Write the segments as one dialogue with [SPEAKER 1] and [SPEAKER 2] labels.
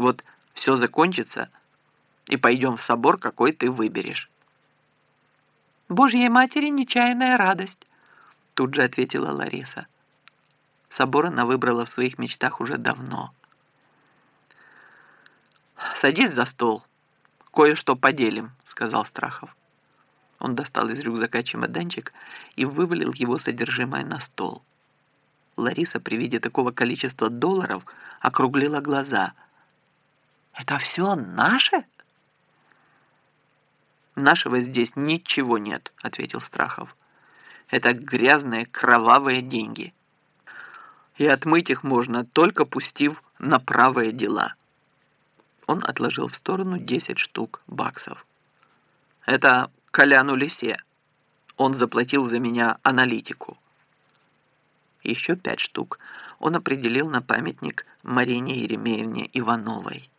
[SPEAKER 1] Вот все закончится, и пойдем в собор, какой ты выберешь.
[SPEAKER 2] «Божьей матери нечаянная радость», — тут же ответила Лариса. Собор она выбрала в своих мечтах уже давно.
[SPEAKER 1] «Садись за стол, кое-что поделим», — сказал Страхов.
[SPEAKER 2] Он достал из рюкзака чемоданчик и вывалил его содержимое на стол. Лариса при виде такого количества долларов округлила глаза. «Это все наше?»
[SPEAKER 1] «Нашего здесь ничего нет», — ответил Страхов. «Это грязные кровавые деньги. И отмыть их можно, только пустив на правые дела».
[SPEAKER 2] Он отложил в сторону 10 штук баксов.
[SPEAKER 1] «Это Коляну Лисе. Он заплатил за меня аналитику».
[SPEAKER 2] Еще пять штук он определил на памятник Марине Еремеевне Ивановой,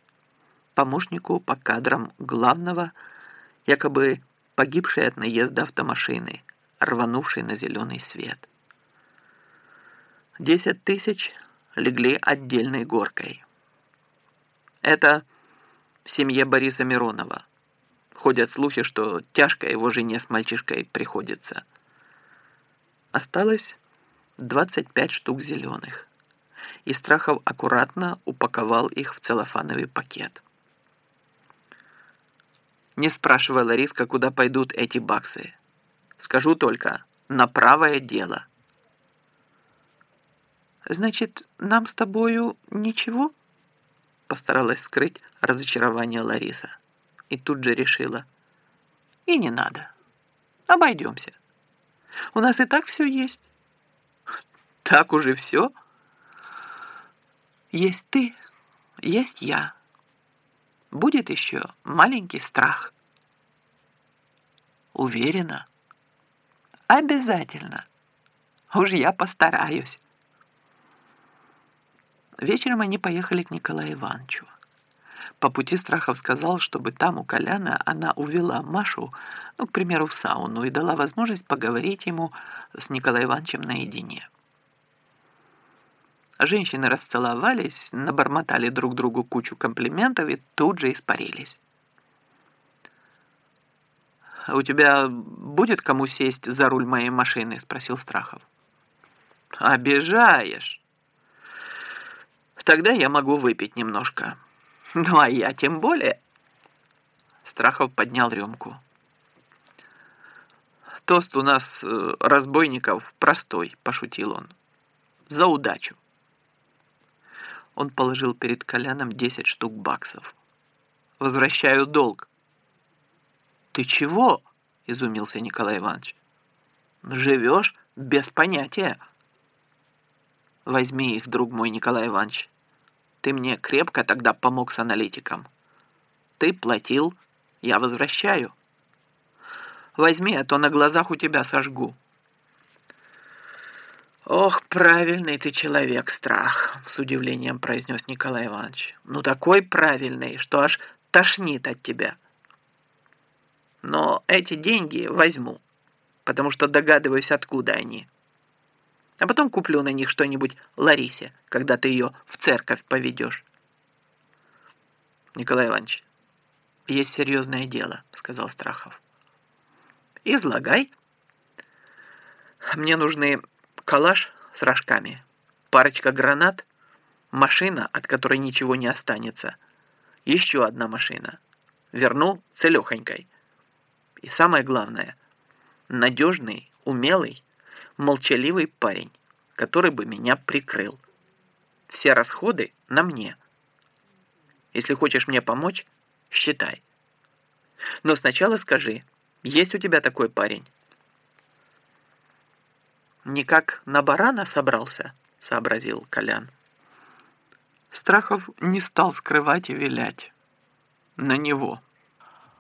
[SPEAKER 2] помощнику по кадрам главного якобы погибшей от наезда автомашины, рванувшей на зеленый свет. Десять тысяч легли отдельной горкой.
[SPEAKER 1] Это семье Бориса Миронова. Ходят слухи, что тяжко его жене с мальчишкой приходится.
[SPEAKER 2] Осталось 25 штук зеленых, и Страхов аккуратно упаковал их в целлофановый пакет.
[SPEAKER 1] Не спрашивай, Лариска, куда пойдут эти баксы. Скажу только, на правое дело.
[SPEAKER 2] Значит, нам с тобою ничего? Постаралась скрыть разочарование Лариса. И тут же решила. И не надо. Обойдемся. У нас и так все есть.
[SPEAKER 1] Так уже все?
[SPEAKER 2] Есть ты, есть я будет еще маленький страх.
[SPEAKER 1] Уверена?
[SPEAKER 2] Обязательно. Уж я постараюсь. Вечером они поехали к Николаю Ивановичу. По пути Страхов сказал, чтобы там у Коляна она увела Машу, ну, к примеру, в сауну и дала возможность поговорить ему с Николаем Ивановичем наедине. Женщины расцеловались, набормотали друг другу кучу комплиментов и тут же испарились.
[SPEAKER 1] «У тебя будет кому сесть за руль моей машины?» – спросил Страхов. «Обижаешь. Тогда я могу выпить немножко. Ну, а я тем более...» Страхов поднял рюмку. «Тост у нас э, разбойников простой», – пошутил он. «За удачу». Он положил перед Коляном 10 штук баксов. «Возвращаю долг». «Ты чего?» – изумился Николай Иванович. «Живешь без понятия». «Возьми их, друг мой Николай Иванович. Ты мне крепко тогда помог с аналитиком. Ты платил, я возвращаю. Возьми, а то на глазах у тебя сожгу». «Ох, правильный ты человек, страх!» — с удивлением произнес Николай Иванович. «Ну, такой правильный, что аж тошнит от тебя. Но эти деньги возьму, потому что догадываюсь, откуда они. А потом куплю на них что-нибудь Ларисе, когда ты ее в церковь поведешь». «Николай Иванович, есть серьезное дело», — сказал Страхов. «Излагай. Мне нужны калаш с рожками, парочка гранат, машина, от которой ничего не останется, еще одна машина. Верну целехонькой. И самое главное, надежный, умелый, молчаливый парень, который бы меня прикрыл. Все расходы на мне. Если хочешь мне помочь, считай. Но сначала скажи, есть у тебя такой парень? «Никак на барана собрался», — сообразил Колян. Страхов не стал скрывать и вилять. На него.